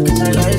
Like a